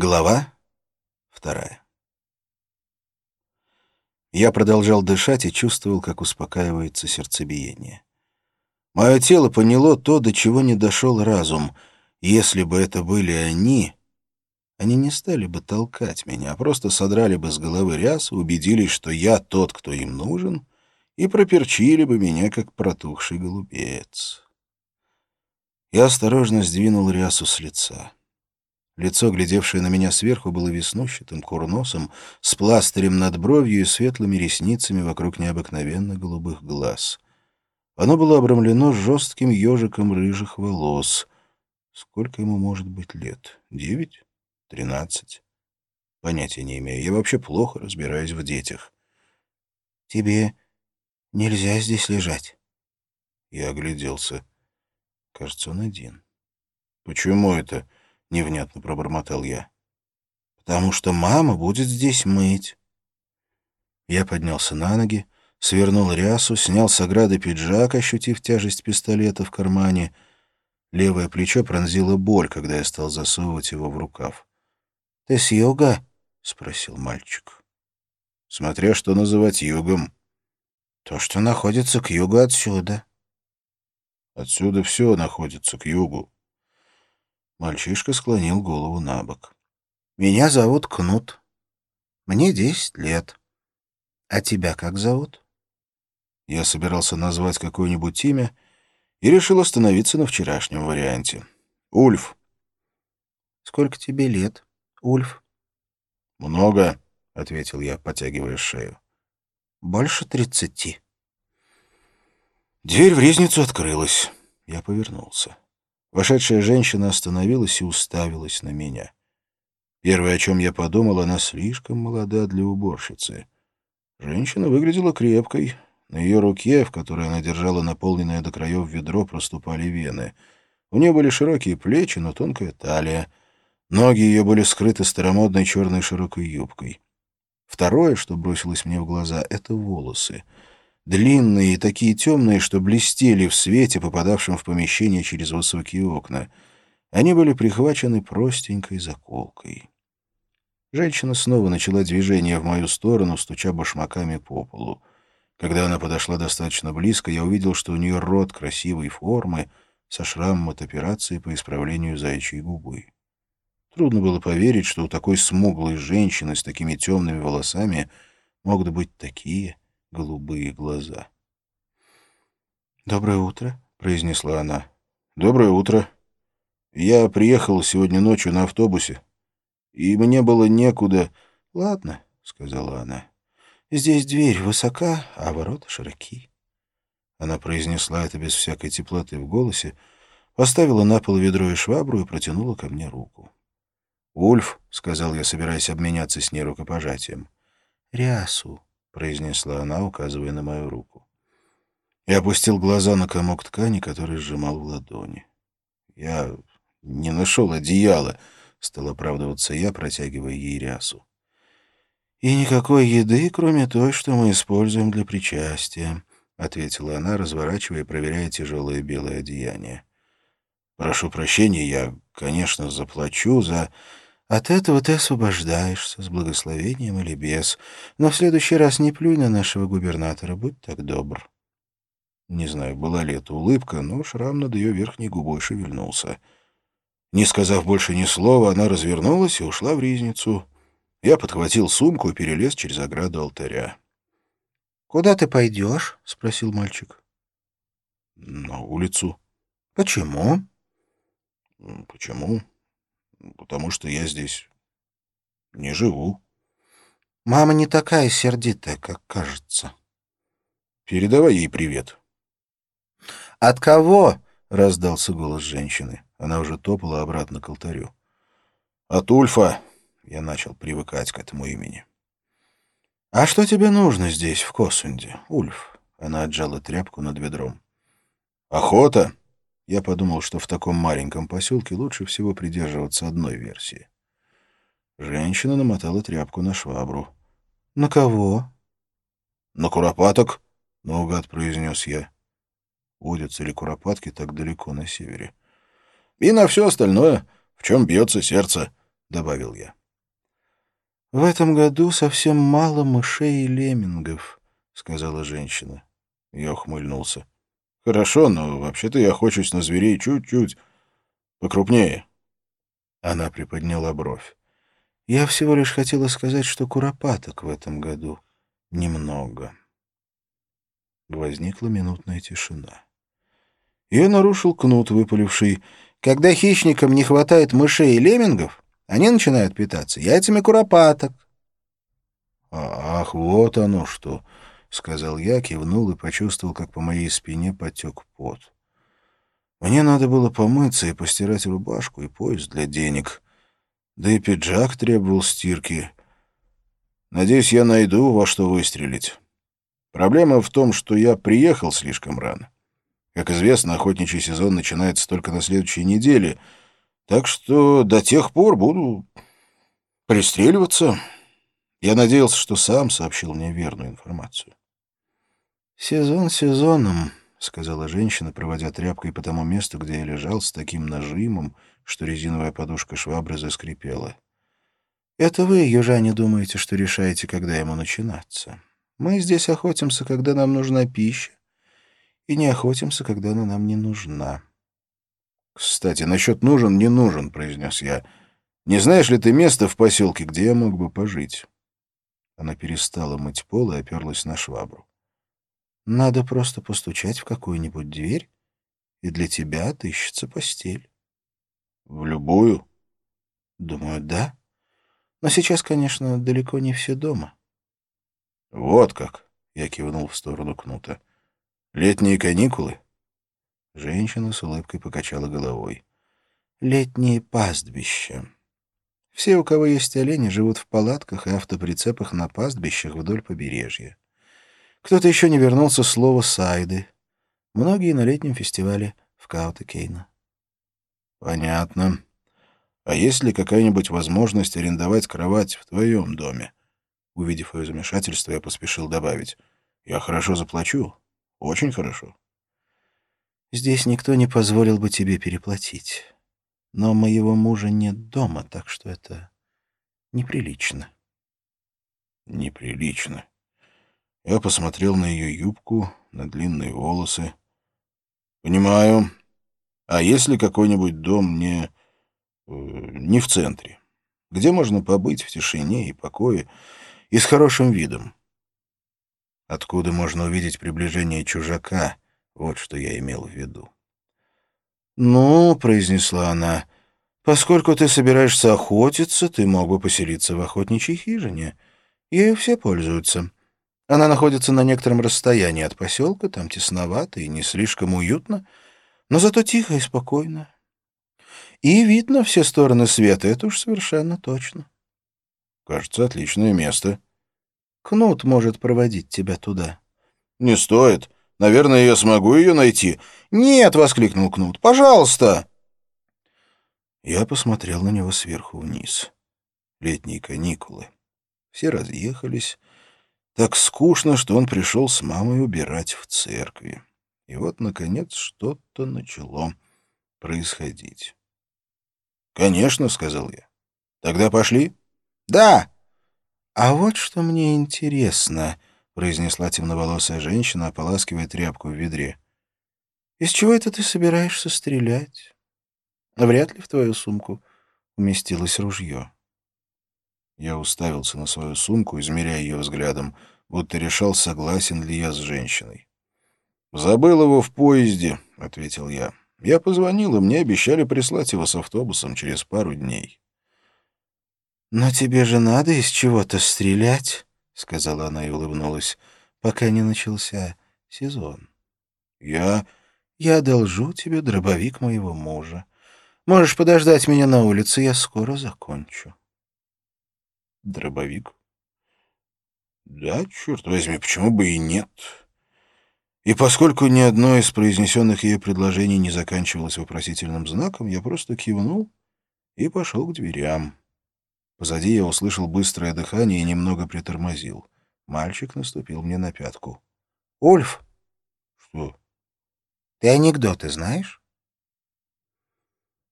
Глава вторая. Я продолжал дышать и чувствовал, как успокаивается сердцебиение. Мое тело поняло то, до чего не дошел разум. Если бы это были они, они не стали бы толкать меня, а просто содрали бы с головы ряс, убедились, что я тот, кто им нужен, и проперчили бы меня, как протухший голубец. Я осторожно сдвинул рясу с лица. Лицо, глядевшее на меня сверху, было веснущатым, курносом, с пластырем над бровью и светлыми ресницами вокруг необыкновенно голубых глаз. Оно было обрамлено жестким ежиком рыжих волос. Сколько ему может быть лет? Девять? Тринадцать? Понятия не имею. Я вообще плохо разбираюсь в детях. «Тебе нельзя здесь лежать». Я огляделся. Кажется, он один. «Почему это?» — невнятно пробормотал я. «Потому что мама будет здесь мыть». Я поднялся на ноги, свернул рясу, снял с ограды пиджак, ощутив тяжесть пистолета в кармане. Левое плечо пронзило боль, когда я стал засовывать его в рукав. «Ты с юга?» — спросил мальчик. «Смотря что называть югом». «То, что находится к югу отсюда». «Отсюда все находится к югу», Мальчишка склонил голову на бок. «Меня зовут Кнут. Мне десять лет. А тебя как зовут?» Я собирался назвать какое-нибудь имя и решил остановиться на вчерашнем варианте. «Ульф». «Сколько тебе лет, Ульф?» «Много», — ответил я, потягивая шею. «Больше тридцати». Дверь в резницу открылась. Я повернулся. Вошедшая женщина остановилась и уставилась на меня. Первое, о чем я подумал, она слишком молода для уборщицы. Женщина выглядела крепкой. На ее руке, в которой она держала наполненное до краев ведро, проступали вены. У нее были широкие плечи, но тонкая талия. Ноги ее были скрыты старомодной черной широкой юбкой. Второе, что бросилось мне в глаза, — это волосы — длинные и такие темные, что блестели в свете, попадавшем в помещение через высокие окна. Они были прихвачены простенькой заколкой. Женщина снова начала движение в мою сторону, стуча башмаками по полу. Когда она подошла достаточно близко, я увидел, что у нее рот красивой формы со шрамом от операции по исправлению заячьей губы. Трудно было поверить, что у такой смуглой женщины с такими темными волосами могут быть такие голубые глаза. «Доброе утро», — произнесла она. «Доброе утро. Я приехал сегодня ночью на автобусе, и мне было некуда...» «Ладно», — сказала она. «Здесь дверь высока, а ворота широки». Она произнесла это без всякой теплоты в голосе, поставила на пол ведро и швабру и протянула ко мне руку. «Ульф», — сказал я, собираясь обменяться с ней рукопожатием. «Рясу», — произнесла она, указывая на мою руку. Я опустил глаза на комок ткани, который сжимал в ладони. «Я не нашел одеяла», — стал оправдываться я, протягивая ей рясу. «И никакой еды, кроме той, что мы используем для причастия», — ответила она, разворачивая и проверяя тяжелое белое одеяние. «Прошу прощения, я, конечно, заплачу за...» От этого ты освобождаешься, с благословением или без. Но в следующий раз не плюй на нашего губернатора, будь так добр». Не знаю, была ли это улыбка, но шрам над ее верхней губой шевельнулся. Не сказав больше ни слова, она развернулась и ушла в ризницу. Я подхватил сумку и перелез через ограду алтаря. «Куда ты пойдешь?» — спросил мальчик. «На улицу». «Почему?» «Почему?» Потому что я здесь не живу. Мама не такая сердитая, как кажется. Передавай ей привет. От кого? раздался голос женщины. Она уже топала обратно к алтарю. От Ульфа. Я начал привыкать к этому имени. А что тебе нужно здесь, в Косунде, Ульф? Она отжала тряпку над ведром. Охота. Я подумал, что в таком маленьком поселке лучше всего придерживаться одной версии. Женщина намотала тряпку на швабру. «На кого?» «На куропаток», — наугад произнес я. Водятся ли куропатки так далеко на севере? «И на все остальное, в чем бьется сердце», — добавил я. «В этом году совсем мало мышей и леммингов», — сказала женщина. Я ухмыльнулся. «Хорошо, но вообще-то я охочусь на зверей чуть-чуть покрупнее». Она приподняла бровь. «Я всего лишь хотела сказать, что куропаток в этом году немного». Возникла минутная тишина. Ее нарушил кнут, выпаливший. «Когда хищникам не хватает мышей и леммингов, они начинают питаться яйцами куропаток». «Ах, вот оно что!» — сказал я, кивнул и почувствовал, как по моей спине потек пот. Мне надо было помыться и постирать рубашку и пояс для денег. Да и пиджак требовал стирки. Надеюсь, я найду во что выстрелить. Проблема в том, что я приехал слишком рано. Как известно, охотничий сезон начинается только на следующей неделе, так что до тех пор буду пристреливаться. Я надеялся, что сам сообщил мне верную информацию. «Сезон сезоном», — сказала женщина, проводя тряпкой по тому месту, где я лежал, с таким нажимом, что резиновая подушка швабры заскрипела. «Это вы, южане, думаете, что решаете, когда ему начинаться. Мы здесь охотимся, когда нам нужна пища, и не охотимся, когда она нам не нужна». «Кстати, насчет нужен, не нужен», — произнес я. «Не знаешь ли ты место в поселке, где я мог бы пожить?» Она перестала мыть пол и оперлась на швабру. Надо просто постучать в какую-нибудь дверь, и для тебя отыщется постель. — В любую? — Думаю, да. Но сейчас, конечно, далеко не все дома. — Вот как! — я кивнул в сторону кнута. — Летние каникулы? Женщина с улыбкой покачала головой. — Летние пастбища. Все, у кого есть олени, живут в палатках и автоприцепах на пастбищах вдоль побережья. Кто-то еще не вернулся с слова «сайды». Многие на летнем фестивале в Каутокейно. Понятно. А есть ли какая-нибудь возможность арендовать кровать в твоем доме? Увидев ее замешательство, я поспешил добавить. Я хорошо заплачу. Очень хорошо. Здесь никто не позволил бы тебе переплатить. Но моего мужа нет дома, так что это неприлично. Неприлично. Я посмотрел на ее юбку, на длинные волосы. «Понимаю. А если какой-нибудь дом не... Э, не в центре? Где можно побыть в тишине и покое и с хорошим видом?» Откуда можно увидеть приближение чужака? Вот что я имел в виду. «Ну, — произнесла она, — поскольку ты собираешься охотиться, ты мог бы поселиться в охотничьей хижине. Ею все пользуются. Она находится на некотором расстоянии от поселка, там тесновато и не слишком уютно, но зато тихо и спокойно. И видно все стороны света, это уж совершенно точно. Кажется, отличное место. Кнут может проводить тебя туда. Не стоит. Наверное, я смогу ее найти. Нет, — воскликнул Кнут, — пожалуйста. Я посмотрел на него сверху вниз. Летние каникулы. Все разъехались, так скучно, что он пришел с мамой убирать в церкви. И вот, наконец, что-то начало происходить. «Конечно», — сказал я. «Тогда пошли?» «Да!» «А вот что мне интересно», — произнесла темноволосая женщина, ополаскивая тряпку в ведре. «Из чего это ты собираешься стрелять? Вряд ли в твою сумку уместилось ружье». Я уставился на свою сумку, измеряя ее взглядом, будто решал, согласен ли я с женщиной. «Забыл его в поезде», — ответил я. «Я позвонил, и мне обещали прислать его с автобусом через пару дней». «Но тебе же надо из чего-то стрелять», — сказала она и улыбнулась, — «пока не начался сезон». «Я...» «Я одолжу тебе дробовик моего мужа. Можешь подождать меня на улице, я скоро закончу». Дробовик? Да, черт возьми, почему бы и нет? И поскольку ни одно из произнесенных ей предложений не заканчивалось вопросительным знаком, я просто кивнул и пошел к дверям. Позади я услышал быстрое дыхание и немного притормозил. Мальчик наступил мне на пятку. «Ульф!» «Что?» «Ты анекдоты знаешь?»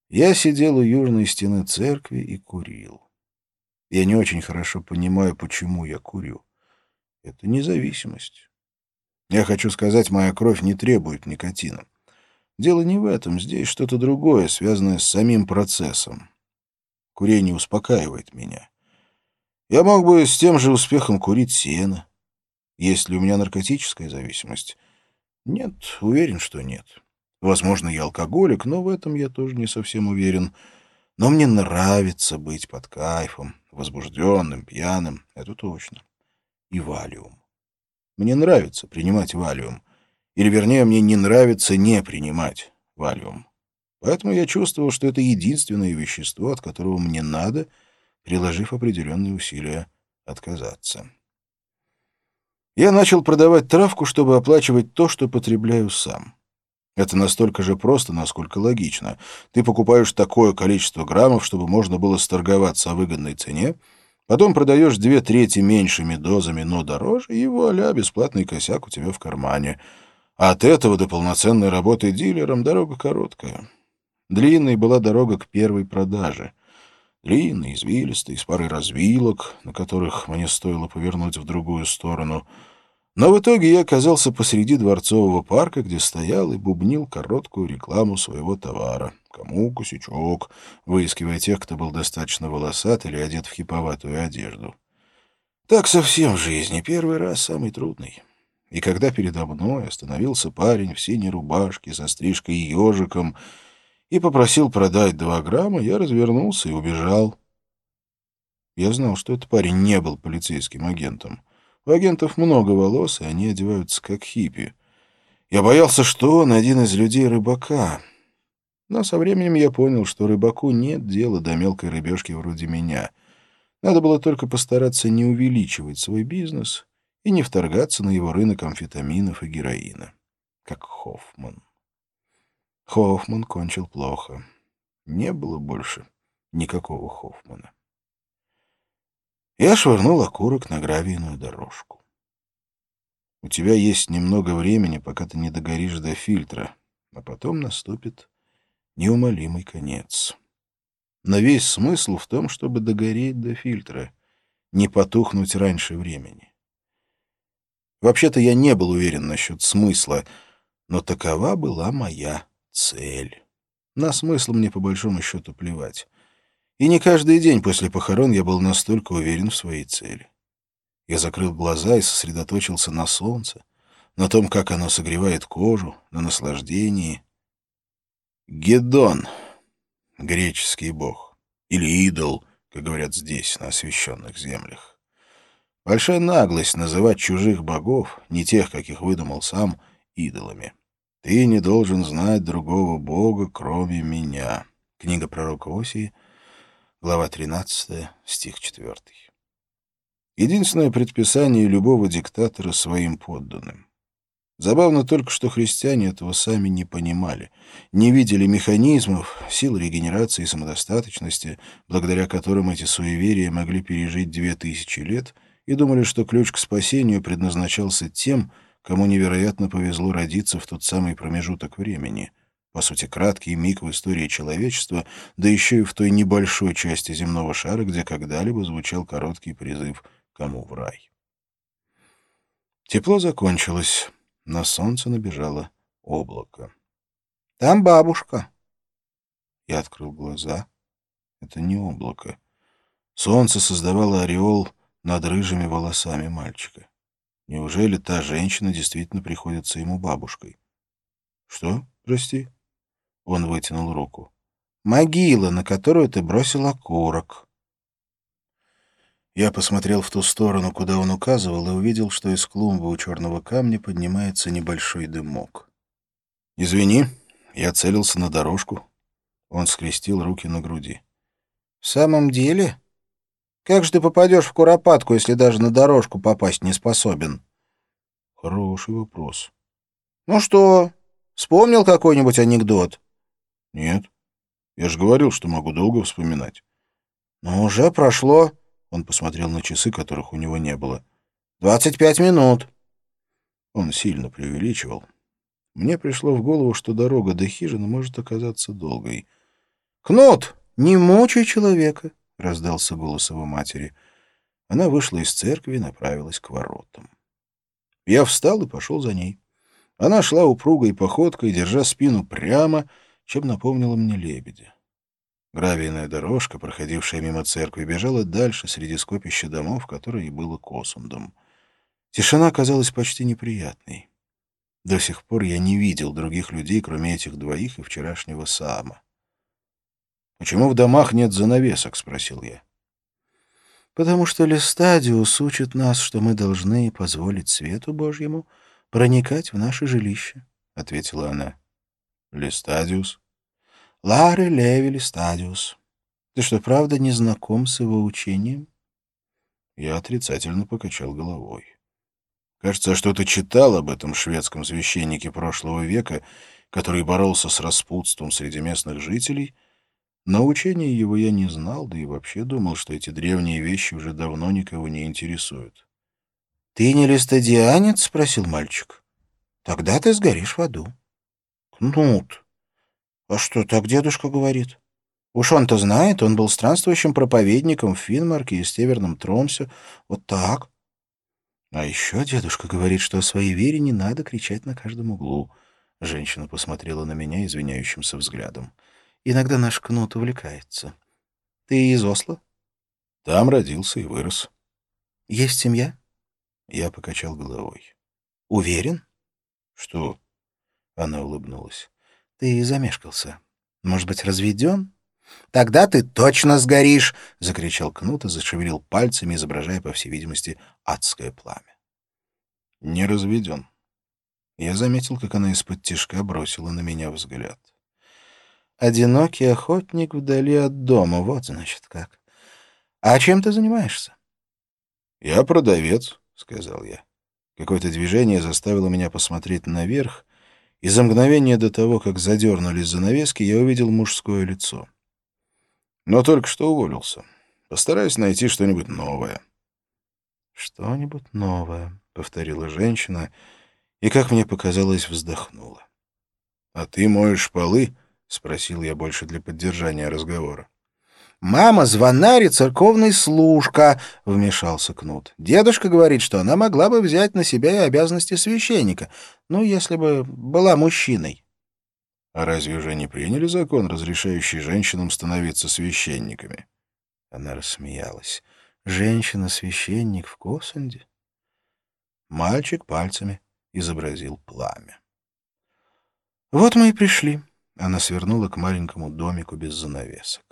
Я сидел у южной стены церкви и курил. Я не очень хорошо понимаю, почему я курю. Это независимость. Я хочу сказать, моя кровь не требует никотина. Дело не в этом, здесь что-то другое, связанное с самим процессом. Курение успокаивает меня. Я мог бы с тем же успехом курить сено. Есть ли у меня наркотическая зависимость? Нет, уверен, что нет. Возможно, я алкоголик, но в этом я тоже не совсем уверен. Но мне нравится быть под кайфом, возбужденным, пьяным, это точно. И валиум. Мне нравится принимать валиум. Или, вернее, мне не нравится не принимать валиум. Поэтому я чувствовал, что это единственное вещество, от которого мне надо, приложив определенные усилия, отказаться. Я начал продавать травку, чтобы оплачивать то, что потребляю сам. Это настолько же просто, насколько логично. Ты покупаешь такое количество граммов, чтобы можно было сторговаться о выгодной цене, потом продаешь две трети меньшими дозами, но дороже, и вуаля, бесплатный косяк у тебя в кармане. А от этого до полноценной работы дилером дорога короткая. Длинной была дорога к первой продаже. Длинный, извилистый, с парой развилок, на которых мне стоило повернуть в другую сторону — но в итоге я оказался посреди дворцового парка, где стоял и бубнил короткую рекламу своего товара. Кому косячок, выискивая тех, кто был достаточно волосат или одет в хиповатую одежду. Так совсем в жизни. Первый раз самый трудный. И когда передо мной остановился парень в синей рубашке со стрижкой и ежиком и попросил продать два грамма, я развернулся и убежал. Я знал, что этот парень не был полицейским агентом. У агентов много волос, и они одеваются как хиппи. Я боялся, что он один из людей рыбака. Но со временем я понял, что рыбаку нет дела до мелкой рыбешки вроде меня. Надо было только постараться не увеличивать свой бизнес и не вторгаться на его рынок амфетаминов и героина. Как Хоффман. Хоффман кончил плохо. Не было больше никакого Хоффмана. Я швырнул окурок на гравийную дорожку. У тебя есть немного времени, пока ты не догоришь до фильтра, а потом наступит неумолимый конец. Но весь смысл в том, чтобы догореть до фильтра, не потухнуть раньше времени. Вообще-то я не был уверен насчет смысла, но такова была моя цель. На смысл мне по большому счету плевать. И не каждый день после похорон я был настолько уверен в своей цели. Я закрыл глаза и сосредоточился на солнце, на том, как оно согревает кожу, на наслаждении. Гедон — греческий бог, или идол, как говорят здесь, на освященных землях. Большая наглость называть чужих богов, не тех, каких выдумал сам, идолами. «Ты не должен знать другого бога, кроме меня». Книга пророка Осии — Глава 13, стих 4. Единственное предписание любого диктатора своим подданным. Забавно только, что христиане этого сами не понимали, не видели механизмов, сил регенерации и самодостаточности, благодаря которым эти суеверия могли пережить две тысячи лет, и думали, что ключ к спасению предназначался тем, кому невероятно повезло родиться в тот самый промежуток времени — по сути, краткий миг в истории человечества, да еще и в той небольшой части земного шара, где когда-либо звучал короткий призыв «Кому в рай?». Тепло закончилось, на солнце набежало облако. «Там бабушка». Я открыл глаза. Это не облако. Солнце создавало ореол над рыжими волосами мальчика. Неужели та женщина действительно приходится ему бабушкой? Что, прости? Он вытянул руку. «Могила, на которую ты бросил окурок». Я посмотрел в ту сторону, куда он указывал, и увидел, что из клумбы у черного камня поднимается небольшой дымок. «Извини, я целился на дорожку». Он скрестил руки на груди. «В самом деле? Как же ты попадешь в куропатку, если даже на дорожку попасть не способен?» «Хороший вопрос». «Ну что, вспомнил какой-нибудь анекдот?» «Нет. Я же говорил, что могу долго вспоминать». «Но уже прошло...» — он посмотрел на часы, которых у него не было. «Двадцать пять минут». Он сильно преувеличивал. Мне пришло в голову, что дорога до хижины может оказаться долгой. «Кнут, не мучай человека!» — раздался голос его матери. Она вышла из церкви и направилась к воротам. Я встал и пошел за ней. Она шла упругой походкой, держа спину прямо, чем напомнила мне лебедя. Гравийная дорожка, проходившая мимо церкви, бежала дальше среди скопища домов, которое и было Косундом. Тишина казалась почти неприятной. До сих пор я не видел других людей, кроме этих двоих и вчерашнего Саама. «Почему в домах нет занавесок?» — спросил я. «Потому что Лестадиус учит нас, что мы должны позволить свету Божьему проникать в наше жилище», — ответила она. «Лестадиус?» «Ларс Леви Лестадиус. Ты что, правда не знаком с его учением?» Я отрицательно покачал головой. Кажется, что-то читал об этом шведском священнике прошлого века, который боролся с распутством среди местных жителей — но учения его я не знал, да и вообще думал, что эти древние вещи уже давно никого не интересуют. — Ты не листодианец? — спросил мальчик. — Тогда ты сгоришь в аду. — Кнут. А что так дедушка говорит? Уж он-то знает, он был странствующим проповедником в Финмарке и Северном Тромсе. Вот так. А еще дедушка говорит, что о своей вере не надо кричать на каждом углу. Женщина посмотрела на меня извиняющимся взглядом. — Иногда наш кнут увлекается. Ты из Осло? Там родился и вырос. Есть семья? Я покачал головой. Уверен? Что? Она улыбнулась. Ты замешкался. Может быть, разведен? Тогда ты точно сгоришь! Закричал кнут и зашевелил пальцами, изображая, по всей видимости, адское пламя. Не разведен. Я заметил, как она из-под тишка бросила на меня взгляд. — Одинокий охотник вдали от дома. Вот, значит, как. А чем ты занимаешься? Я продавец, сказал я. Какое-то движение заставило меня посмотреть наверх, и за мгновение до того, как задернулись занавески, я увидел мужское лицо. Но только что уволился. Постараюсь найти что-нибудь новое. «Что-нибудь новое», — повторила женщина, и, как мне показалось, вздохнула. «А ты моешь полы?» — спросил я больше для поддержания разговора. «Мама звонарь и церковный служка», — вмешался Кнут. «Дедушка говорит, что она могла бы взять на себя и обязанности священника, ну, если бы была мужчиной». «А разве уже не приняли закон, разрешающий женщинам становиться священниками?» Она рассмеялась. «Женщина-священник в Косунде?» Мальчик пальцами изобразил пламя. «Вот мы и пришли», она свернула к маленькому домику без занавесок.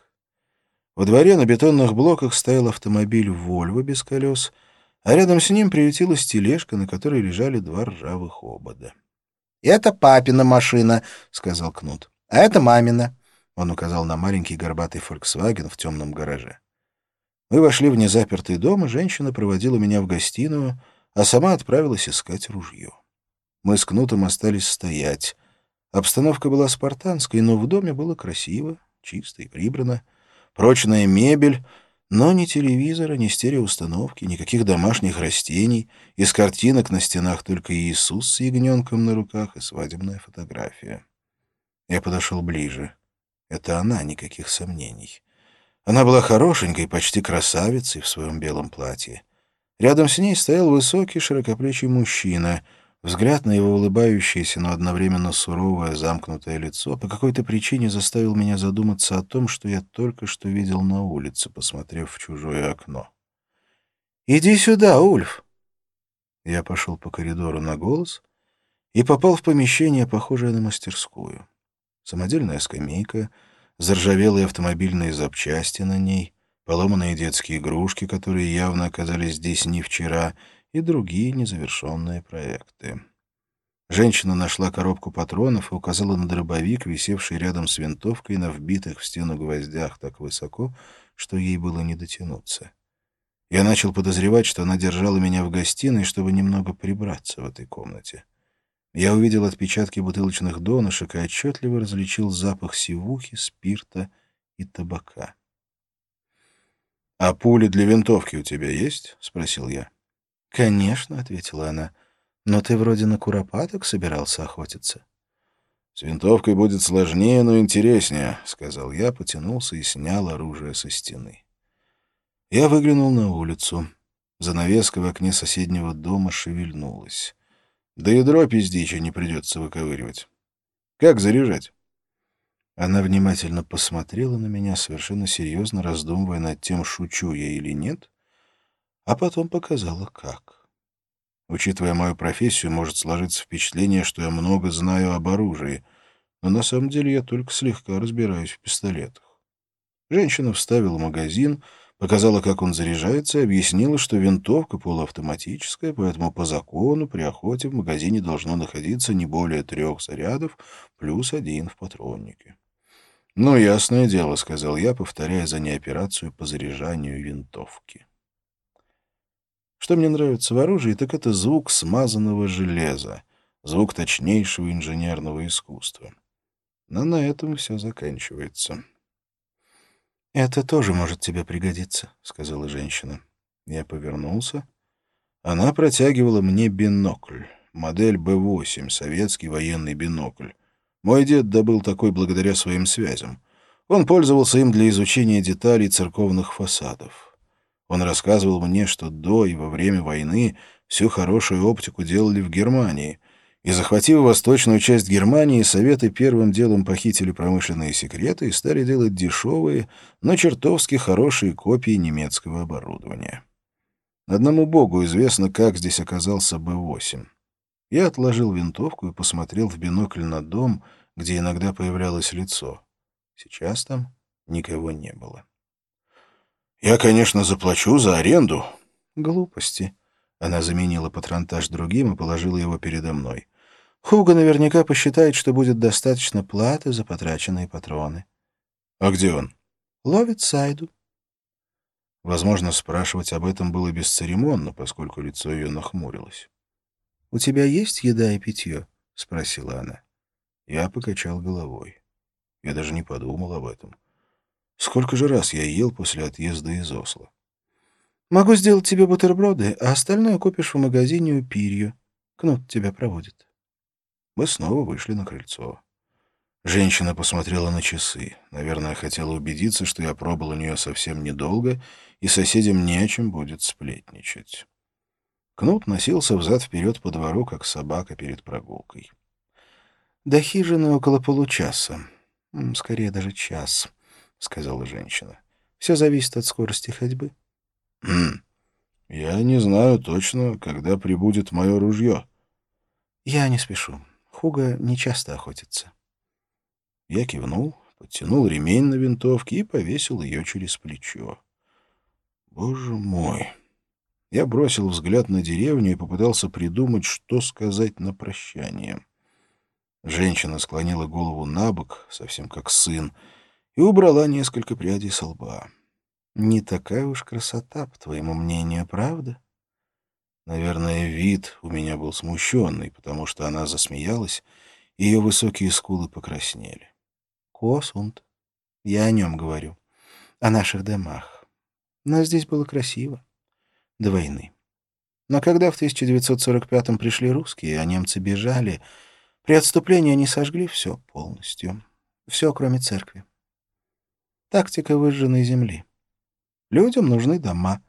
Во дворе на бетонных блоках стоял автомобиль «Вольво» без колес, а рядом с ним приютилась тележка, на которой лежали два ржавых обода. «Это папина машина», — сказал Кнут. «А это мамина». Он указал на маленький горбатый «Фольксваген» в темном гараже. Мы вошли в незапертый дом, и женщина проводила меня в гостиную, а сама отправилась искать ружье. Мы с Кнутом остались стоять. Обстановка была спартанской, но в доме было красиво, чисто и прибрано. Прочная мебель, но ни телевизора, ни стереоустановки, никаких домашних растений. Из картинок на стенах только Иисус с ягненком на руках и свадебная фотография. Я подошел ближе. Это она, никаких сомнений. Она была хорошенькой, почти красавицей в своем белом платье. Рядом с ней стоял высокий, широкоплечий мужчина — Взгляд на его улыбающееся, но одновременно суровое, замкнутое лицо по какой-то причине заставил меня задуматься о том, что я только что видел на улице, посмотрев в чужое окно. «Иди сюда, Ульф!» Я пошел по коридору на голос и попал в помещение, похожее на мастерскую. Самодельная скамейка, заржавелые автомобильные запчасти на ней, поломанные детские игрушки, которые явно оказались здесь не вчера — и другие незавершенные проекты. Женщина нашла коробку патронов и указала на дробовик, висевший рядом с винтовкой на вбитых в стену гвоздях так высоко, что ей было не дотянуться. Я начал подозревать, что она держала меня в гостиной, чтобы немного прибраться в этой комнате. Я увидел отпечатки бутылочных донышек и отчетливо различил запах сивухи, спирта и табака. — А пули для винтовки у тебя есть? — спросил я. «Конечно», — ответила она. «Но ты вроде на куропаток собирался охотиться». «С винтовкой будет сложнее, но интереснее», — сказал я, потянулся и снял оружие со стены. Я выглянул на улицу. Занавеска в окне соседнего дома шевельнулась. Да и дробь из дичи не придется выковыривать. Как заряжать? Она внимательно посмотрела на меня, совершенно серьезно раздумывая над тем, шучу я или нет, а потом показала, как. Учитывая мою профессию, может сложиться впечатление, что я много знаю об оружии, но на самом деле я только слегка разбираюсь в пистолетах. Женщина вставила магазин, показала, как он заряжается, и объяснила, что винтовка полуавтоматическая, поэтому по закону при охоте в магазине должно находиться не более трех зарядов плюс один в патроннике. «Ну, ясное дело», — сказал я, повторяя за ней операцию по заряжанию винтовки. Что мне нравится в оружии, так это звук смазанного железа, звук точнейшего инженерного искусства. Но на этом все заканчивается. «Это тоже может тебе пригодиться», — сказала женщина. Я повернулся. Она протягивала мне бинокль, модель Б-8, советский военный бинокль. Мой дед добыл такой благодаря своим связям. Он пользовался им для изучения деталей церковных фасадов. Он рассказывал мне, что до и во время войны всю хорошую оптику делали в Германии, и, захватив восточную часть Германии, Советы первым делом похитили промышленные секреты и стали делать дешевые, но чертовски хорошие копии немецкого оборудования. Одному богу известно, как здесь оказался Б-8. Я отложил винтовку и посмотрел в бинокль на дом, где иногда появлялось лицо. Сейчас там никого не было. «Я, конечно, заплачу за аренду». «Глупости». Она заменила патронтаж другим и положила его передо мной. Хуга наверняка посчитает, что будет достаточно платы за потраченные патроны. «А где он?» «Ловит Сайду». Возможно, спрашивать об этом было бесцеремонно, поскольку лицо ее нахмурилось. «У тебя есть еда и питье?» — спросила она. Я покачал головой. Я даже не подумал об этом. Сколько же раз я ел после отъезда из Осло? «Могу сделать тебе бутерброды, а остальное купишь в магазине у Пирью. Кнут тебя проводит». Мы снова вышли на крыльцо. Женщина посмотрела на часы. Наверное, хотела убедиться, что я пробыл у нее совсем недолго, и соседям не о чем будет сплетничать. Кнут носился взад-вперед по двору, как собака перед прогулкой. «До хижины около получаса. Скорее, даже час», — сказала женщина. «Все зависит от скорости ходьбы». «Хм. Я не знаю точно, когда прибудет мое ружье». «Я не спешу. Хуга не часто охотится». Я кивнул, подтянул ремень на винтовке и повесил ее через плечо. «Боже мой!» Я бросил взгляд на деревню и попытался придумать, что сказать на прощание. Женщина склонила голову на бок, совсем как сын, и убрала несколько прядей со лба. «Не такая уж красота, по твоему мнению, правда?» Наверное, вид у меня был смущенный, потому что она засмеялась, и ее высокие скулы покраснели. «Косунд. Я о нем говорю. О наших домах. Но здесь было красиво до войны. Но когда в 1945-м пришли русские, а немцы бежали, при отступлении они сожгли все полностью. Все, кроме церкви. Тактика выжженной земли. Людям нужны дома.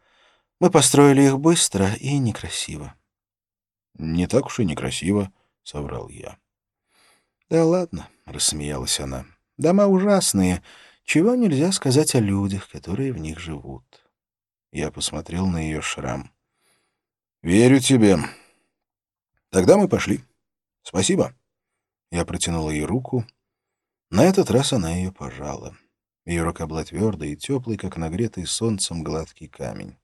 Мы построили их быстро и некрасиво. — Не так уж и некрасиво, — соврал я. — Да ладно, — рассмеялась она. — Дома ужасные. Чего нельзя сказать о людях, которые в них живут. Я посмотрел на ее шрам. «Верю тебе. Тогда мы пошли. Спасибо». Я протянул ей руку. На этот раз она ее пожала. Ее рука была твердой и теплой, как нагретый солнцем гладкий камень.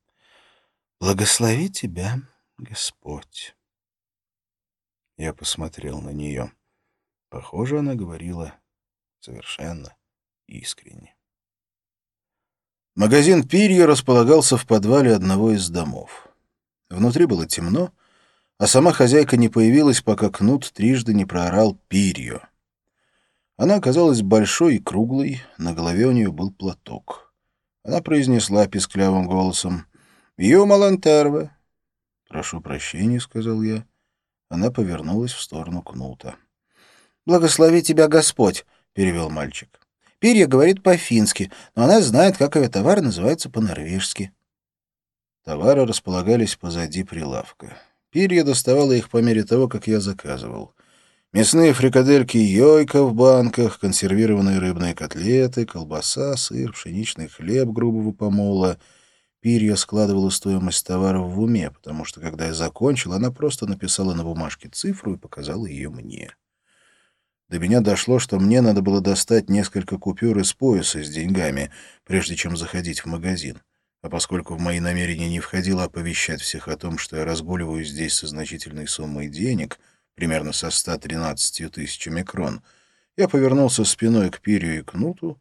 «Благослови тебя, Господь». Я посмотрел на нее. Похоже, она говорила совершенно искренне. Магазин «Пирья» располагался в подвале одного из домов. Внутри было темно, а сама хозяйка не появилась, пока Кнут трижды не проорал «Пирьё». Она оказалась большой и круглой, на голове у нее был платок. Она произнесла писклявым голосом «Ю малантерве». «Прошу прощения», — сказал я. Она повернулась в сторону Кнута. «Благослови тебя Господь», — перевел мальчик. «Пирья говорит по-фински, но она знает, как ее товар называется по-норвежски». Товары располагались позади прилавка. Пирья доставала их по мере того, как я заказывал. Мясные фрикадельки йойка в банках, консервированные рыбные котлеты, колбаса, сыр, пшеничный хлеб грубого помола. Пирья складывала стоимость товаров в уме, потому что, когда я закончил, она просто написала на бумажке цифру и показала ее мне. До меня дошло, что мне надо было достать несколько купюр из пояса с деньгами, прежде чем заходить в магазин. А поскольку в мои намерения не входило оповещать всех о том, что я разгуливаю здесь со значительной суммой денег — примерно со 113 тысячами крон, я повернулся спиной к Пирию и Кнуту,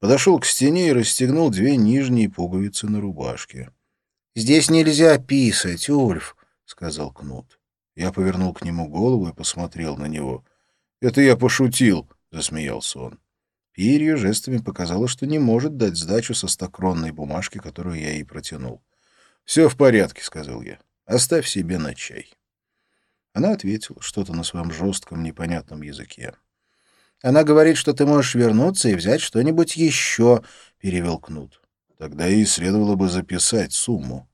подошел к стене и расстегнул две нижние пуговицы на рубашке. — Здесь нельзя писать, Ульф, — сказал Кнут. Я повернул к нему голову и посмотрел на него. — Это я пошутил, — засмеялся он. Пирью жестами показала, что не может дать сдачу со стокронной бумажки, которую я ей протянул. — Все в порядке, — сказал я. — Оставь себе на чай. Она ответила что-то на своем жестком, непонятном языке. «Она говорит, что ты можешь вернуться и взять что-нибудь еще», — перевел Кнут. «Тогда ей следовало бы записать сумму».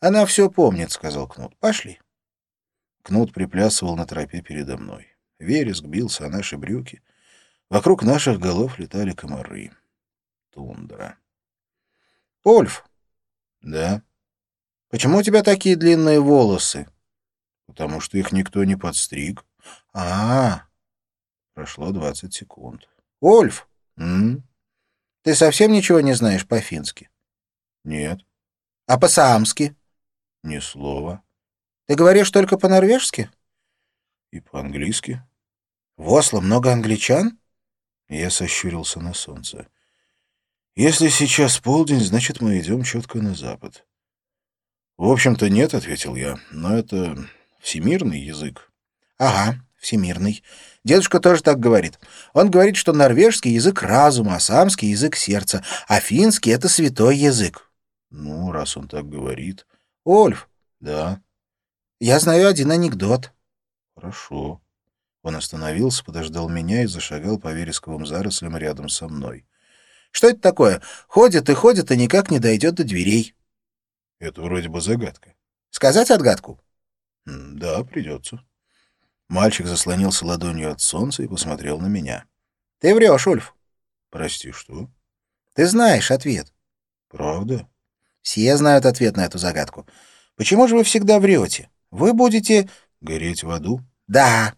«Она все помнит», — сказал Кнут. «Пошли». Кнут приплясывал на тропе передо мной. Вереск бился о наши брюки. Вокруг наших голов летали комары. Тундра. «Ольф!» «Да?» «Почему у тебя такие длинные волосы?» Потому что их никто не подстриг. А, -а, -а. Прошло двадцать секунд. Ольф, М? ты совсем ничего не знаешь по-фински? Нет. А по-саамски? Ни слова. Ты говоришь только по-норвежски? И по-английски. В Осло много англичан? Я сощурился на солнце. Если сейчас полдень, значит, мы идем четко на запад. В общем-то, нет, — ответил я, — но это Всемирный язык? Ага, всемирный. Дедушка тоже так говорит. Он говорит, что норвежский язык разума, а самский язык сердца, а финский — это святой язык. Ну, раз он так говорит. Ольф. Да. Я знаю один анекдот. Хорошо. Он остановился, подождал меня и зашагал по вересковым зарослям рядом со мной. Что это такое? Ходит и ходит, и никак не дойдет до дверей. Это вроде бы загадка. Сказать отгадку? «Да, придется». Мальчик заслонился ладонью от солнца и посмотрел на меня. «Ты врешь, Ульф». «Прости, что?» «Ты знаешь ответ». «Правда?» «Все знают ответ на эту загадку. Почему же вы всегда врете? Вы будете...» «Гореть в аду?» «Да».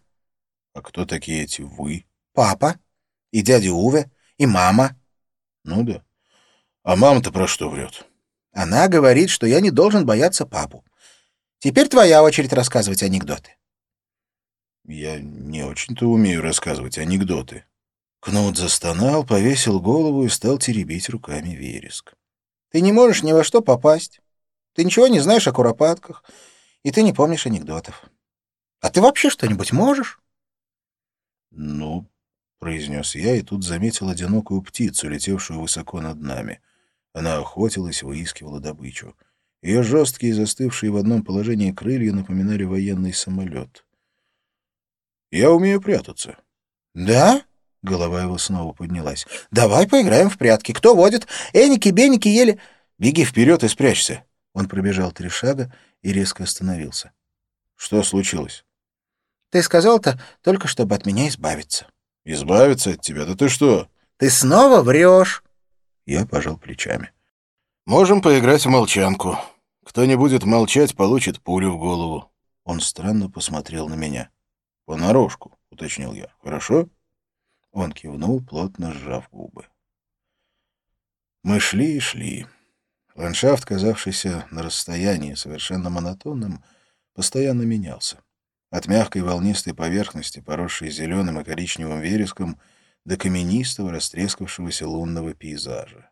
«А кто такие эти «вы»?» «Папа. И дядя Уве. И мама». «Ну да. А мама-то про что врет?» «Она говорит, что я не должен бояться папу. Теперь твоя очередь рассказывать анекдоты. Я не очень-то умею рассказывать анекдоты. Кнут застонал, повесил голову и стал теребить руками вереск. Ты не можешь ни во что попасть. Ты ничего не знаешь о куропатках, и ты не помнишь анекдотов. А ты вообще что-нибудь можешь? Ну, произнес я, и тут заметил одинокую птицу, летевшую высоко над нами. Она охотилась, выискивала добычу. Ее жесткие, застывшие в одном положении крылья напоминали военный самолет. «Я умею прятаться». «Да?» — голова его снова поднялась. «Давай поиграем в прятки. Кто водит? Эники, беники, ели...» «Беги вперед и спрячься». Он пробежал три шага и резко остановился. «Что случилось?» «Ты сказал-то только, чтобы от меня избавиться». «Избавиться от тебя? Да ты что?» «Ты снова врешь!» Я пожал плечами. «Можем поиграть в молчанку. Кто не будет молчать, получит пулю в голову». Он странно посмотрел на меня. «Понарошку», — уточнил я. «Хорошо?» Он кивнул, плотно сжав губы. Мы шли и шли. Ландшафт, казавшийся на расстоянии совершенно монотонным, постоянно менялся. От мягкой волнистой поверхности, поросшей зеленым и коричневым вереском, до каменистого, растрескавшегося лунного пейзажа.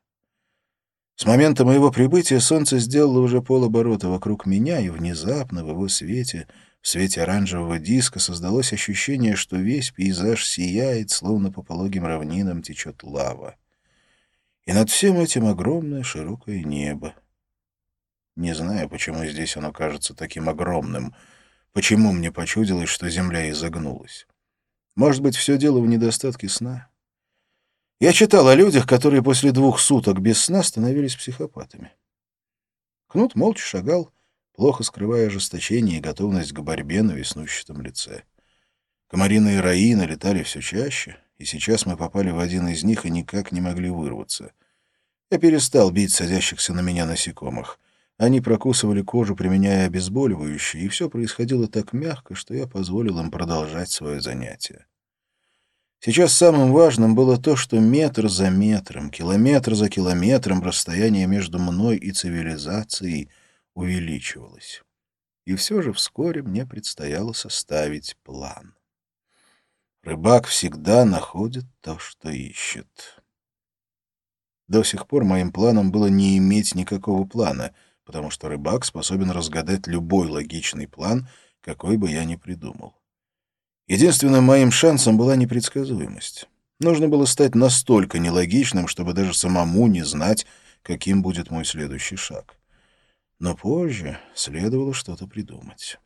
С момента моего прибытия солнце сделало уже полоборота вокруг меня, и внезапно в его свете, в свете оранжевого диска, создалось ощущение, что весь пейзаж сияет, словно по пологим равнинам течет лава. И над всем этим огромное широкое небо. Не знаю, почему здесь оно кажется таким огромным, почему мне почудилось, что земля изогнулась. Может быть, все дело в недостатке сна. Я читал о людях, которые после двух суток без сна становились психопатами. Кнут молча шагал, плохо скрывая ожесточение и готовность к борьбе на веснущатом лице. Комарины и раи налетали все чаще, и сейчас мы попали в один из них и никак не могли вырваться. Я перестал бить садящихся на меня насекомых. Они прокусывали кожу, применяя обезболивающие, и все происходило так мягко, что я позволил им продолжать свое занятие. Сейчас самым важным было то, что метр за метром, километр за километром расстояние между мной и цивилизацией увеличивалось. И все же вскоре мне предстояло составить план. Рыбак всегда находит то, что ищет. До сих пор моим планом было не иметь никакого плана — потому что рыбак способен разгадать любой логичный план, какой бы я ни придумал. Единственным моим шансом была непредсказуемость. Нужно было стать настолько нелогичным, чтобы даже самому не знать, каким будет мой следующий шаг. Но позже следовало что-то придумать.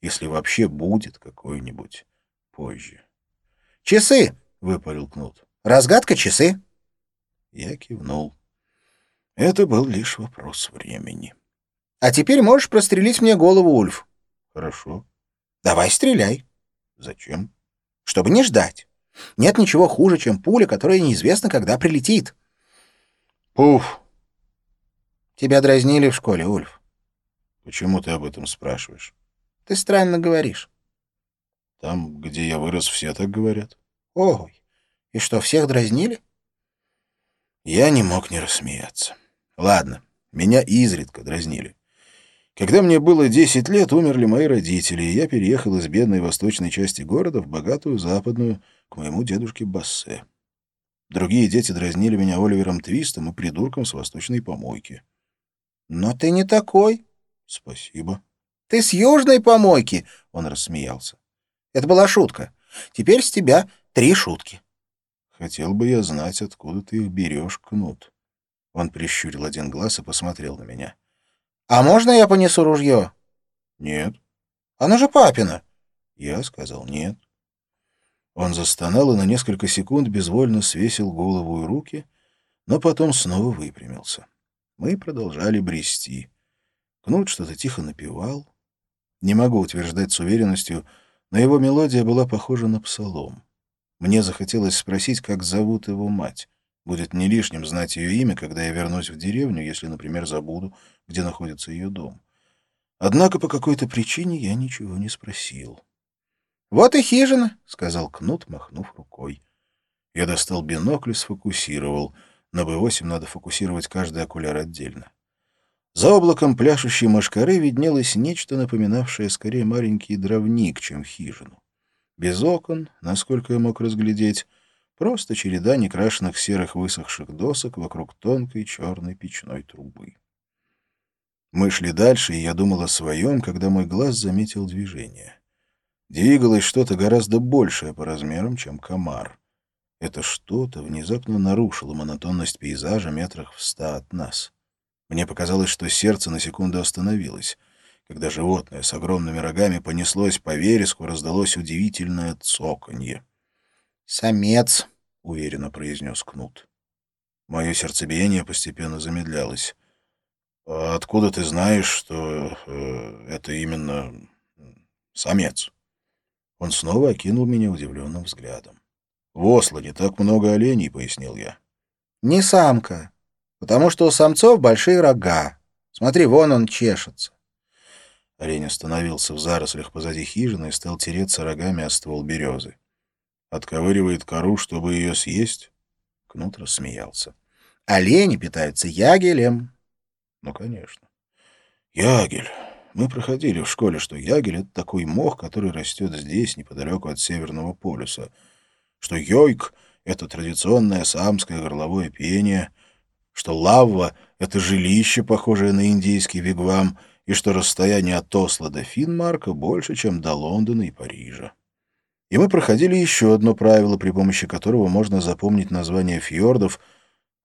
Если вообще будет какой-нибудь позже. «Часы!» — выпалил Кнут. «Разгадка часы!» Я кивнул. Это был лишь вопрос времени. А теперь можешь прострелить мне голову, Ульф. Хорошо. Давай стреляй. Зачем? Чтобы не ждать. Нет ничего хуже, чем пуля, которая неизвестно, когда прилетит. Пуф. Тебя дразнили в школе, Ульф. Почему ты об этом спрашиваешь? Ты странно говоришь. Там, где я вырос, все так говорят. Ой, и что, всех дразнили? Я не мог не рассмеяться. Ладно, меня изредка дразнили. Когда мне было 10 лет, умерли мои родители, и я переехал из бедной восточной части города в богатую западную, к моему дедушке Бассе. Другие дети дразнили меня Оливером Твистом и придурком с восточной помойки. «Но ты не такой». «Спасибо». «Ты с южной помойки», — он рассмеялся. «Это была шутка. Теперь с тебя три шутки». «Хотел бы я знать, откуда ты их берешь, Кнут». Он прищурил один глаз и посмотрел на меня. «А можно я понесу ружье?» «Нет». «Оно же папина». Я сказал «нет». Он застонал и на несколько секунд безвольно свесил голову и руки, но потом снова выпрямился. Мы продолжали брести. Кнут что-то тихо напевал. Не могу утверждать с уверенностью, но его мелодия была похожа на псалом. Мне захотелось спросить, как зовут его мать. Будет не лишним знать ее имя, когда я вернусь в деревню, если, например, забуду, где находится ее дом. Однако по какой-то причине я ничего не спросил. «Вот и хижина», — сказал Кнут, махнув рукой. Я достал бинокль и сфокусировал. На Б-8 надо фокусировать каждый окуляр отдельно. За облаком пляшущей мошкары виднелось нечто, напоминавшее скорее маленький дровник, чем хижину. Без окон, насколько я мог разглядеть, Просто череда некрашенных серых высохших досок вокруг тонкой черной печной трубы. Мы шли дальше, и я думал о своем, когда мой глаз заметил движение. Двигалось что-то гораздо большее по размерам, чем комар. Это что-то внезапно нарушило монотонность пейзажа метрах в ста от нас. Мне показалось, что сердце на секунду остановилось. Когда животное с огромными рогами понеслось по вереску, раздалось удивительное цоканье. «Самец», — уверенно произнес Кнут. Мое сердцебиение постепенно замедлялось. «А откуда ты знаешь, что э, это именно самец?» Он снова окинул меня удивленным взглядом. «В Осло не так много оленей», — пояснил я. «Не самка, потому что у самцов большие рога. Смотри, вон он чешется». Олень остановился в зарослях позади хижины и стал тереться рогами о ствол березы. Отковыривает кору, чтобы ее съесть? Кнут рассмеялся. Олени питаются ягелем. Ну, конечно. Ягель. Мы проходили в школе, что ягель — это такой мох, который растет здесь, неподалеку от Северного полюса. Что йойк — это традиционное самское горловое пение, что лавва — это жилище, похожее на индийский вигвам, и что расстояние от Осло до Финмарка больше, чем до Лондона и Парижа. И мы проходили еще одно правило, при помощи которого можно запомнить название фьордов,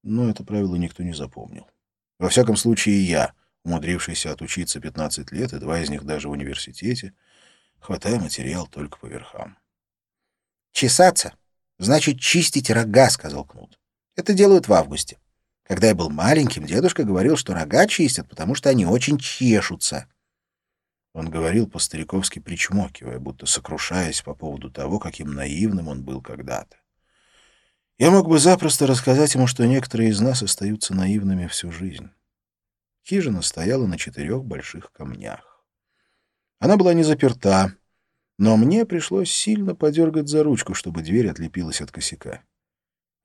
но это правило никто не запомнил. Во всяком случае, я, умудрившийся отучиться 15 лет, и два из них даже в университете, хватая материал только по верхам. «Чесаться значит чистить рога», — сказал Кнут. «Это делают в августе. Когда я был маленьким, дедушка говорил, что рога чистят, потому что они очень чешутся». Он говорил по-стариковски причмокивая, будто сокрушаясь по поводу того, каким наивным он был когда-то. Я мог бы запросто рассказать ему, что некоторые из нас остаются наивными всю жизнь. Хижина стояла на четырех больших камнях. Она была не заперта, но мне пришлось сильно подергать за ручку, чтобы дверь отлепилась от косяка.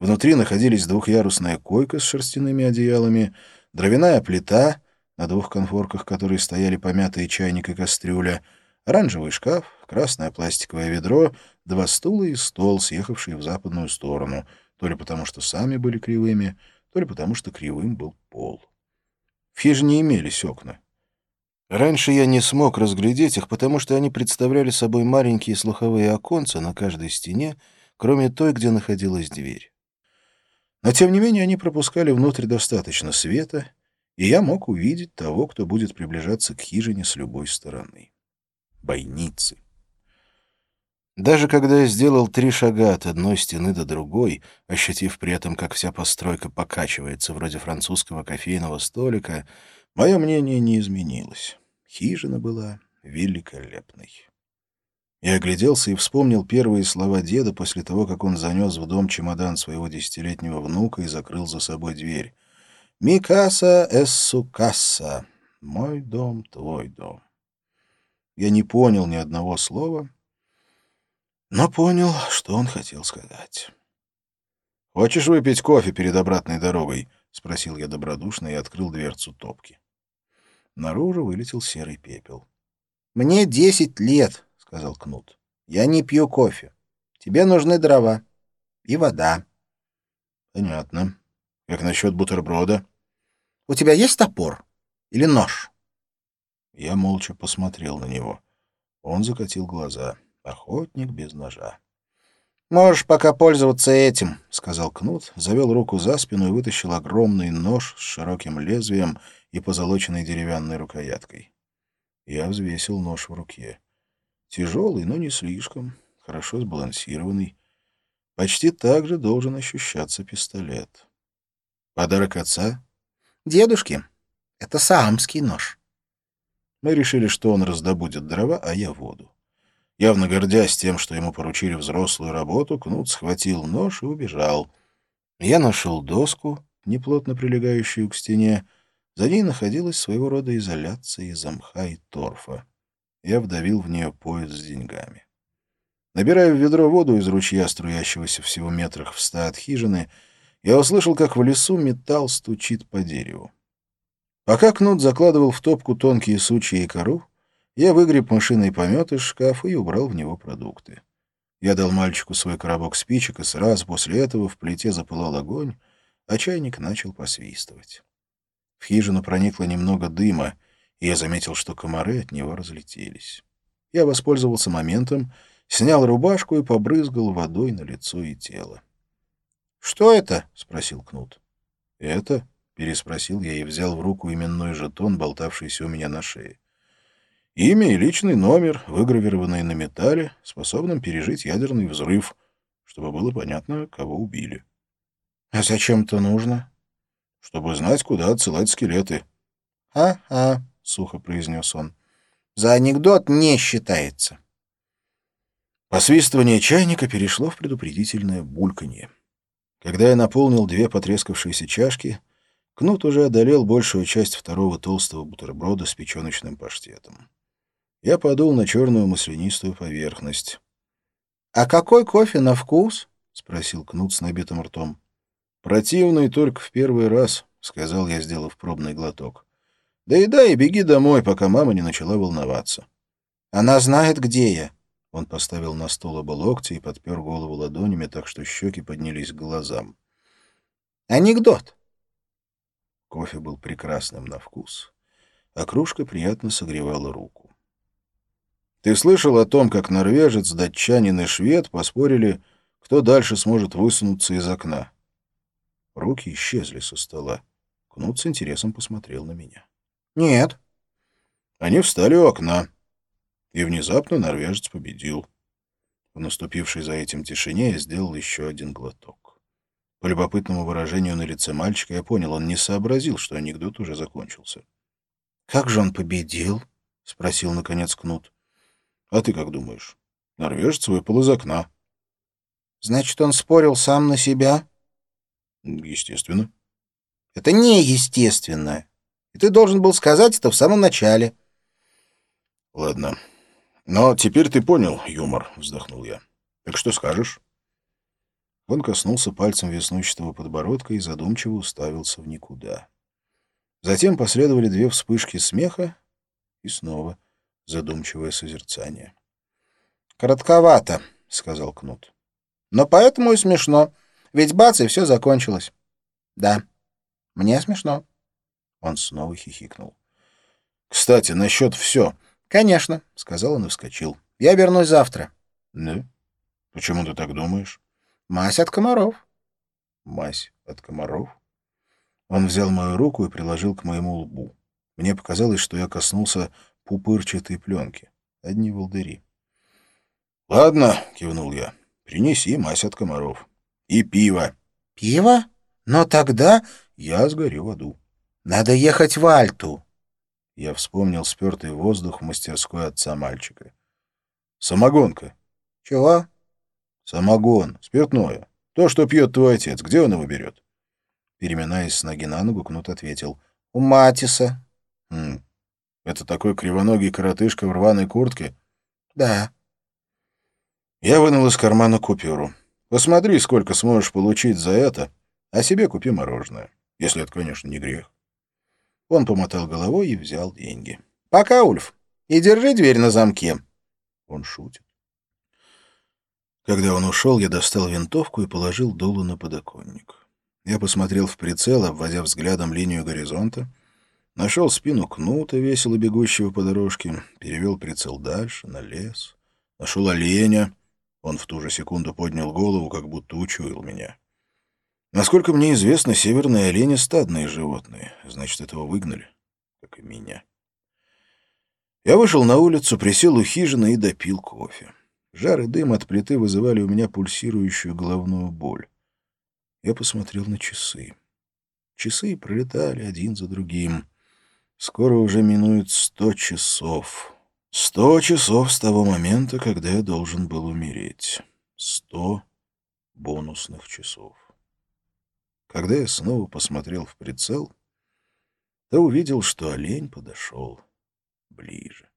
Внутри находились двухъярусная койка с шерстяными одеялами, дровяная плита, на двух конфорках, которые стояли помятые чайник и кастрюля, оранжевый шкаф, красное пластиковое ведро, два стула и стол, съехавшие в западную сторону, то ли потому, что сами были кривыми, то ли потому, что кривым был пол. В хижине имелись окна. Раньше я не смог разглядеть их, потому что они представляли собой маленькие слуховые оконца на каждой стене, кроме той, где находилась дверь. Но, тем не менее, они пропускали внутрь достаточно света, и я мог увидеть того, кто будет приближаться к хижине с любой стороны. Бойницы. Даже когда я сделал три шага от одной стены до другой, ощутив при этом, как вся постройка покачивается вроде французского кофейного столика, Мое мнение не изменилось. Хижина была великолепной. Я огляделся и вспомнил первые слова деда после того, как он занес в дом чемодан своего десятилетнего внука и закрыл за собой дверь. «Микаса эссукаса» — «Мой дом, твой дом». Я не понял ни одного слова, но понял, что он хотел сказать. «Хочешь выпить кофе перед обратной дорогой?» — спросил я добродушно и открыл дверцу топки. Наружу вылетел серый пепел. «Мне десять лет», — сказал Кнут. «Я не пью кофе. Тебе нужны дрова и вода». «Понятно. Как насчет бутерброда?» «У тебя есть топор или нож?» Я молча посмотрел на него. Он закатил глаза. Охотник без ножа. «Можешь пока пользоваться этим», — сказал Кнут, завел руку за спину и вытащил огромный нож с широким лезвием и позолоченной деревянной рукояткой. Я взвесил нож в руке. Тяжелый, но не слишком, хорошо сбалансированный. Почти так же должен ощущаться пистолет. Подарок отца? Дедушки. Это саамский нож. Мы решили, что он раздобудет дрова, а я воду. Явно гордясь тем, что ему поручили взрослую работу, Кнут схватил нож и убежал. Я нашел доску, неплотно прилегающую к стене. За ней находилась своего рода изоляция из мха и торфа. Я вдавил в нее пояс с деньгами. Набирая в ведро воду из ручья, струящегося всего метрах в ста от хижины, я услышал, как в лесу металл стучит по дереву. Пока Кнут закладывал в топку тонкие сучья и кору, я выгреб машинный помет из шкафа и убрал в него продукты. Я дал мальчику свой коробок спичек, и сразу после этого в плите запылал огонь, а чайник начал посвистывать. В хижину проникло немного дыма, и я заметил, что комары от него разлетелись. Я воспользовался моментом, снял рубашку и побрызгал водой на лицо и тело. «Что это?» — спросил Кнут. «Это?» — переспросил я и взял в руку именной жетон, болтавшийся у меня на шее. Имя и личный номер, выгравированные на металле, способным пережить ядерный взрыв, чтобы было понятно, кого убили. — А зачем это нужно? — Чтобы знать, куда отсылать скелеты. «А — А-а, — сухо произнес он. — За анекдот не считается. Посвистывание чайника перешло в предупредительное бульканье. Когда я наполнил две потрескавшиеся чашки, Кнут уже одолел большую часть второго толстого бутерброда с печеночным паштетом. Я подул на черную маслянистую поверхность. — А какой кофе на вкус? — спросил Кнут с набитым ртом. — Противный только в первый раз, — сказал я, сделав пробный глоток. — Да и да, и беги домой, пока мама не начала волноваться. — Она знает, где я. Он поставил на стол оба локтя и подпер голову ладонями, так что щеки поднялись к глазам. «Анекдот!» Кофе был прекрасным на вкус, а кружка приятно согревала руку. Ты слышал о том, как норвежец, датчанин и швед поспорили, кто дальше сможет высунуться из окна? Руки исчезли со стола. Кнут с интересом посмотрел на меня. «Нет». Они встали у окна, и внезапно норвежец победил. В наступившей за этим тишине я сделал еще один глоток. По любопытному выражению на лице мальчика я понял, он не сообразил, что анекдот уже закончился. «Как же он победил?» — спросил, наконец, Кнут. «А ты как думаешь? Норвежец выпал из окна». «Значит, он спорил сам на себя?» «Естественно». «Это неестественно. И ты должен был сказать это в самом начале». «Ладно. Но теперь ты понял юмор», — вздохнул я. «Так что скажешь?» Он коснулся пальцем веснущатого подбородка и задумчиво уставился в никуда. Затем последовали две вспышки смеха и снова задумчивое созерцание. «Коротковато», — сказал Кнут. «Но поэтому и смешно. Ведь бац, и все закончилось». «Да, мне смешно». Он снова хихикнул. «Кстати, насчет все». «Конечно», — сказал он и вскочил. «Я вернусь завтра». «Да? Почему ты так думаешь?» «Мазь от комаров». «Мазь от комаров?» Он взял мою руку и приложил к моему лбу. Мне показалось, что я коснулся пупырчатой пленки. Одни волдыри. «Ладно», — кивнул я, — «принеси мазь от комаров. И пиво». «Пиво? Но тогда...» «Я сгорю в аду». «Надо ехать в Альту». Я вспомнил спертый воздух в мастерской отца мальчика. «Самогонка». «Чего?» «Самогон. Спиртное. То, что пьет твой отец. Где он его берет?» Переминаясь с ноги на ногу, Кнут ответил. «У Матиса». «Хм. Это такой кривоногий коротышка в рваной куртке?» «Да». Я вынул из кармана купюру. «Посмотри, сколько сможешь получить за это, а себе купи мороженое. Если это, конечно, не грех». Он помотал головой и взял деньги. «Пока, Ульф. И держи дверь на замке». Он шутит. Когда он ушел, я достал винтовку и положил дуло на подоконник. Я посмотрел в прицел, обводя взглядом линию горизонта, нашел спину кнута, весело бегущего по дорожке, перевел прицел дальше, на лес, нашел оленя. Он в ту же секунду поднял голову, как будто учуял меня. Насколько мне известно, северные олени — стадные животные. Значит, этого выгнали, как и меня. Я вышел на улицу, присел у хижины и допил кофе. Жар и дым от плиты вызывали у меня пульсирующую головную боль. Я посмотрел на часы. Часы пролетали один за другим. Скоро уже минует сто часов. Сто часов с того момента, когда я должен был умереть. Сто бонусных часов. Когда я снова посмотрел в прицел, то увидел, что олень подошел ближе.